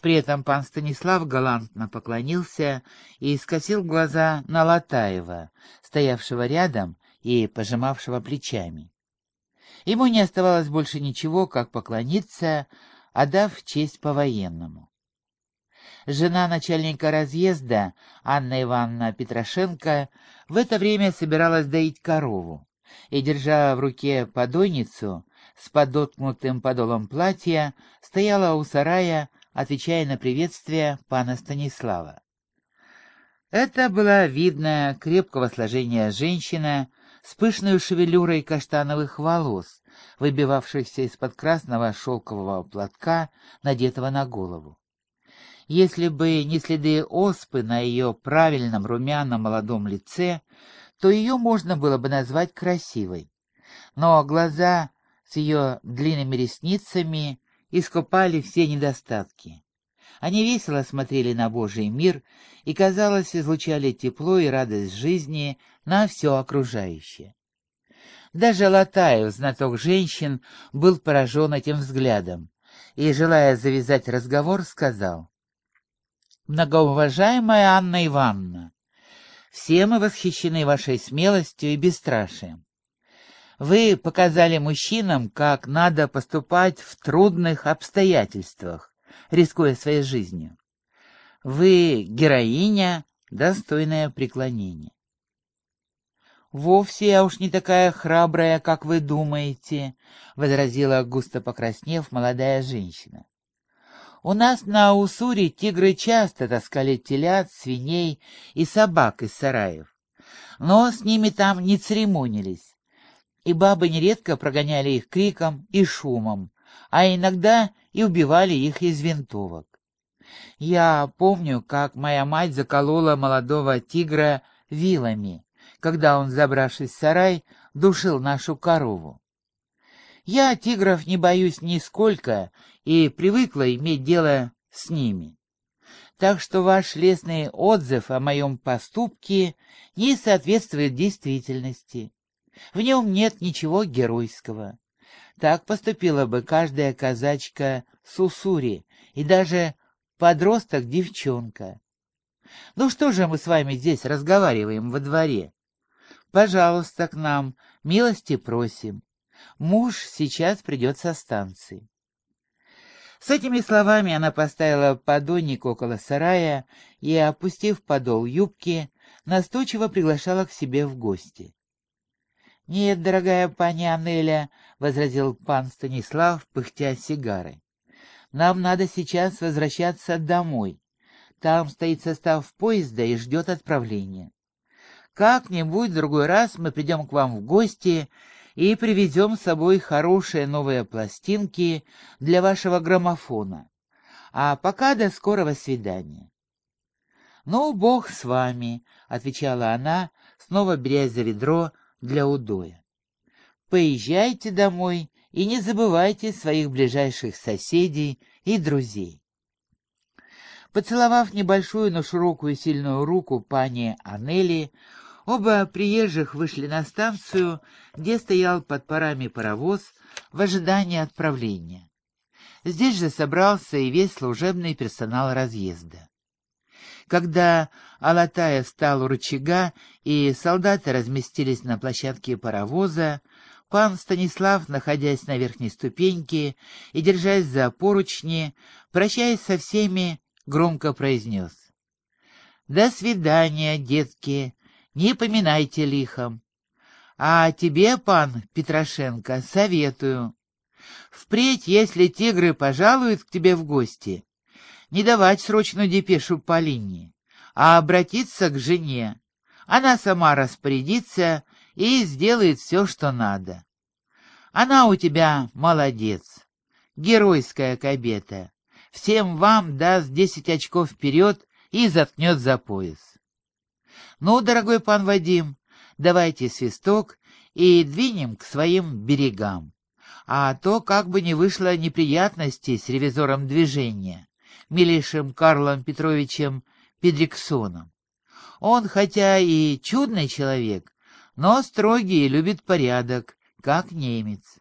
При этом пан Станислав галантно поклонился и скосил глаза на Латаева, стоявшего рядом и пожимавшего плечами. Ему не оставалось больше ничего, как поклониться, отдав честь по-военному. Жена начальника разъезда, Анна Ивановна Петрошенко, в это время собиралась доить корову и, держа в руке подойницу с подоткнутым подолом платья, стояла у сарая, отвечая на приветствие пана Станислава. Это была видная, крепкого сложения женщина с пышной шевелюрой каштановых волос, выбивавшихся из-под красного шелкового платка, надетого на голову. Если бы не следы оспы на ее правильном румяном молодом лице, то ее можно было бы назвать красивой. Но глаза с ее длинными ресницами искупали все недостатки. Они весело смотрели на Божий мир и, казалось, излучали тепло и радость жизни на все окружающее. Даже Латаев, знаток женщин, был поражен этим взглядом и, желая завязать разговор, сказал, «Многоуважаемая Анна Ивановна, все мы восхищены вашей смелостью и бесстрашием. Вы показали мужчинам, как надо поступать в трудных обстоятельствах, рискуя своей жизнью. Вы героиня, достойная преклонения. «Вовсе я уж не такая храбрая, как вы думаете», — возразила густо покраснев молодая женщина. «У нас на Усуре тигры часто таскали телят, свиней и собак из сараев, но с ними там не церемонились и бабы нередко прогоняли их криком и шумом, а иногда и убивали их из винтовок. Я помню, как моя мать заколола молодого тигра вилами, когда он, забравшись в сарай, душил нашу корову. Я тигров не боюсь нисколько и привыкла иметь дело с ними. Так что ваш лестный отзыв о моем поступке не соответствует действительности. В нем нет ничего геройского. Так поступила бы каждая казачка Сусури и даже подросток-девчонка. Ну что же мы с вами здесь разговариваем во дворе? Пожалуйста, к нам, милости просим. Муж сейчас придет со станции. С этими словами она поставила подонник около сарая и, опустив подол юбки, настойчиво приглашала к себе в гости. «Нет, дорогая пани Анеля», — возразил пан Станислав, пыхтя сигары. «Нам надо сейчас возвращаться домой. Там стоит состав поезда и ждет отправления. Как-нибудь в другой раз мы придем к вам в гости и привезем с собой хорошие новые пластинки для вашего граммофона. А пока до скорого свидания». «Ну, бог с вами», — отвечала она, снова берясь за ведро, — для удоя. Поезжайте домой и не забывайте своих ближайших соседей и друзей. Поцеловав небольшую, но широкую и сильную руку пани Анели, оба приезжих вышли на станцию, где стоял под парами паровоз в ожидании отправления. Здесь же собрался и весь служебный персонал разъезда. Когда Алатая встал у рычага, и солдаты разместились на площадке паровоза, пан Станислав, находясь на верхней ступеньке и держась за поручни, прощаясь со всеми, громко произнес. «До свидания, детки, не поминайте лихом. А тебе, пан Петрошенко, советую. Впредь, если тигры пожалуют к тебе в гости, не давать срочную депешу Полине, а обратиться к жене. Она сама распорядится и сделает все, что надо. Она у тебя молодец, геройская кабета. Всем вам даст десять очков вперед и заткнет за пояс. Ну, дорогой пан Вадим, давайте свисток и двинем к своим берегам. А то как бы не вышло неприятностей с ревизором движения милейшим Карлом Петровичем Педриксоном. Он, хотя и чудный человек, но строгий и любит порядок, как немец.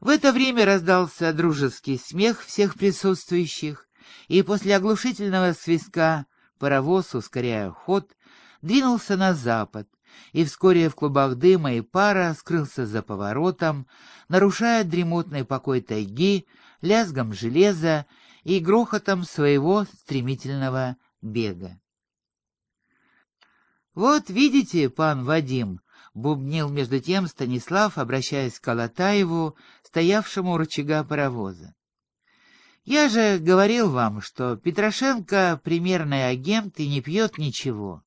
В это время раздался дружеский смех всех присутствующих, и после оглушительного свистка паровоз, ускоряя ход, двинулся на запад, и вскоре в клубах дыма и пара скрылся за поворотом, нарушая дремотный покой тайги лязгом железа и грохотом своего стремительного бега. «Вот видите, пан Вадим», — бубнил между тем Станислав, обращаясь к Алатаеву, стоявшему у рычага паровоза. «Я же говорил вам, что Петрошенко — примерный агент и не пьет ничего.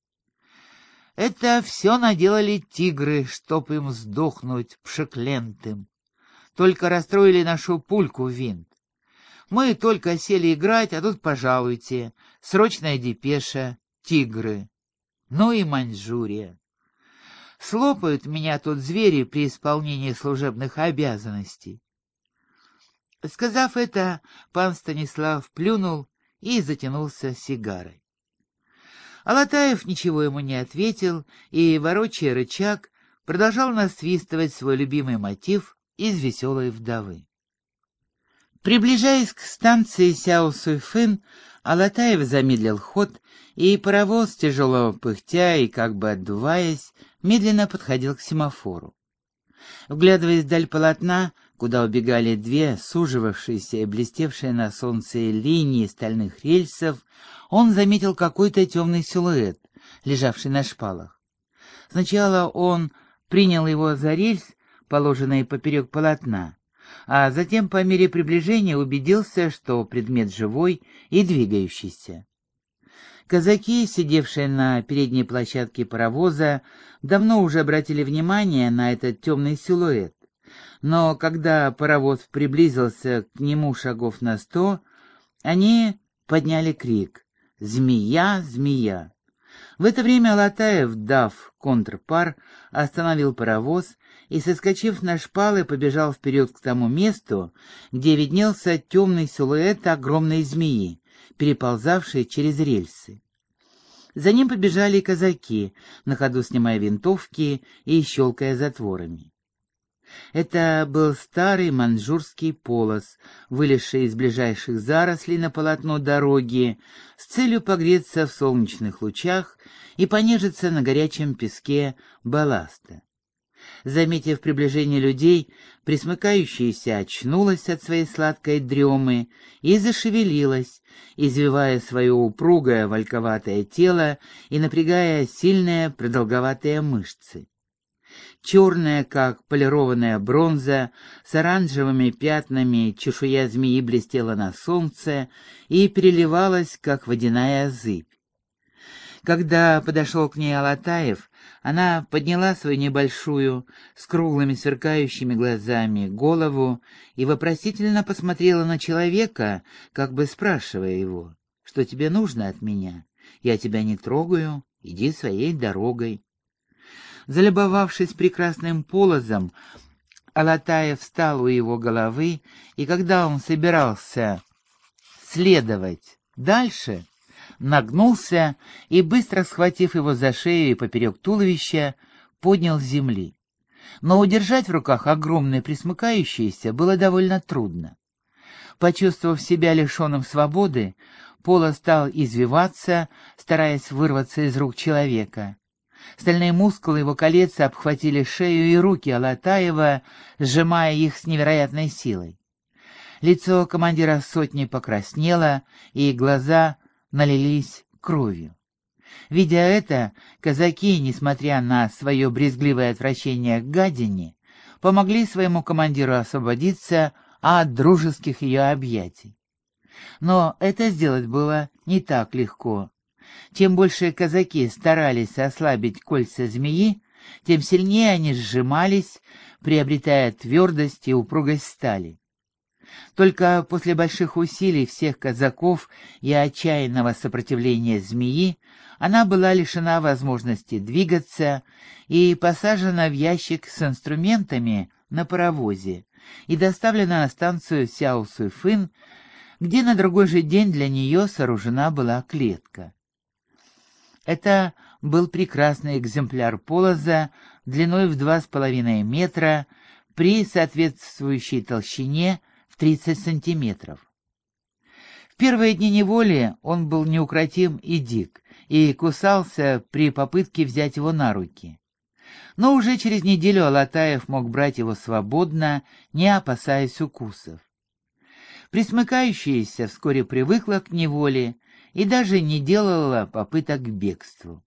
Это все наделали тигры, чтоб им сдохнуть пшеклентым. Только расстроили нашу пульку винт. Мы только сели играть, а тут, пожалуйте, срочная депеша, тигры. Ну и Маньчжурия. Слопают меня тут звери при исполнении служебных обязанностей. Сказав это, пан Станислав плюнул и затянулся сигарой. Алатаев ничего ему не ответил и, ворочая рычаг, продолжал насвистывать свой любимый мотив из «Веселой вдовы». Приближаясь к станции Сяо-Суйфын, Алатаев замедлил ход, и паровоз, тяжело пыхтя и как бы отдуваясь, медленно подходил к семафору. Вглядываясь вдаль полотна, куда убегали две суживавшиеся и блестевшие на солнце линии стальных рельсов, он заметил какой-то темный силуэт, лежавший на шпалах. Сначала он принял его за рельс, положенный поперек полотна, а затем по мере приближения убедился, что предмет живой и двигающийся. Казаки, сидевшие на передней площадке паровоза, давно уже обратили внимание на этот темный силуэт, но когда паровоз приблизился к нему шагов на сто, они подняли крик «Змея! Змея!». В это время Алатаев, дав контрпар, остановил паровоз и, соскочив на шпалы, побежал вперед к тому месту, где виднелся темный силуэт огромной змеи, переползавшей через рельсы. За ним побежали казаки, на ходу снимая винтовки и щелкая затворами. Это был старый манжурский полос, вылезший из ближайших зарослей на полотно дороги с целью погреться в солнечных лучах и понежиться на горячем песке балласта. Заметив приближение людей, присмыкающаяся очнулась от своей сладкой дремы и зашевелилась, извивая свое упругое вальковатое тело и напрягая сильные продолговатые мышцы черная, как полированная бронза, с оранжевыми пятнами чешуя змеи блестела на солнце и переливалась, как водяная зыбь. Когда подошел к ней Алатаев, она подняла свою небольшую, с круглыми сверкающими глазами, голову и вопросительно посмотрела на человека, как бы спрашивая его, «Что тебе нужно от меня? Я тебя не трогаю, иди своей дорогой». Залюбовавшись прекрасным полозом, Алатаев встал у его головы, и когда он собирался следовать дальше, нагнулся и, быстро схватив его за шею и поперек туловища, поднял с земли. Но удержать в руках огромное присмыкающееся было довольно трудно. Почувствовав себя лишенным свободы, Пола стал извиваться, стараясь вырваться из рук человека. Стальные мускулы его колец обхватили шею и руки Алатаева, сжимая их с невероятной силой. Лицо командира сотни покраснело, и глаза налились кровью. Видя это, казаки, несмотря на свое брезгливое отвращение к гадине, помогли своему командиру освободиться от дружеских ее объятий. Но это сделать было не так легко. Чем больше казаки старались ослабить кольца змеи, тем сильнее они сжимались, приобретая твердость и упругость стали. Только после больших усилий всех казаков и отчаянного сопротивления змеи она была лишена возможности двигаться и посажена в ящик с инструментами на паровозе и доставлена на станцию Сяо-Суйфын, где на другой же день для нее сооружена была клетка. Это был прекрасный экземпляр полоза длиной в два с половиной метра, при соответствующей толщине 30 сантиметров. В первые дни неволи он был неукротим и дик, и кусался при попытке взять его на руки. Но уже через неделю Алатаев мог брать его свободно, не опасаясь укусов. Присмыкающаяся вскоре привыкла к неволе и даже не делала попыток к бегству.